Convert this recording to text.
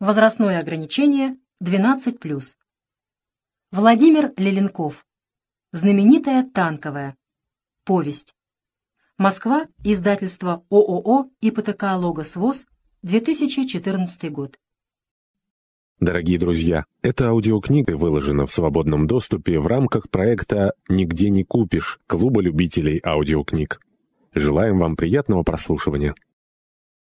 Возрастное ограничение 12+. Владимир Леленков. Знаменитая танковая. Повесть. Москва. Издательство ООО «ИПТК Логос ВОЗ», 2014 год. Дорогие друзья, эта аудиокнига выложена в свободном доступе в рамках проекта «Нигде не купишь» Клуба любителей аудиокниг. Желаем вам приятного прослушивания.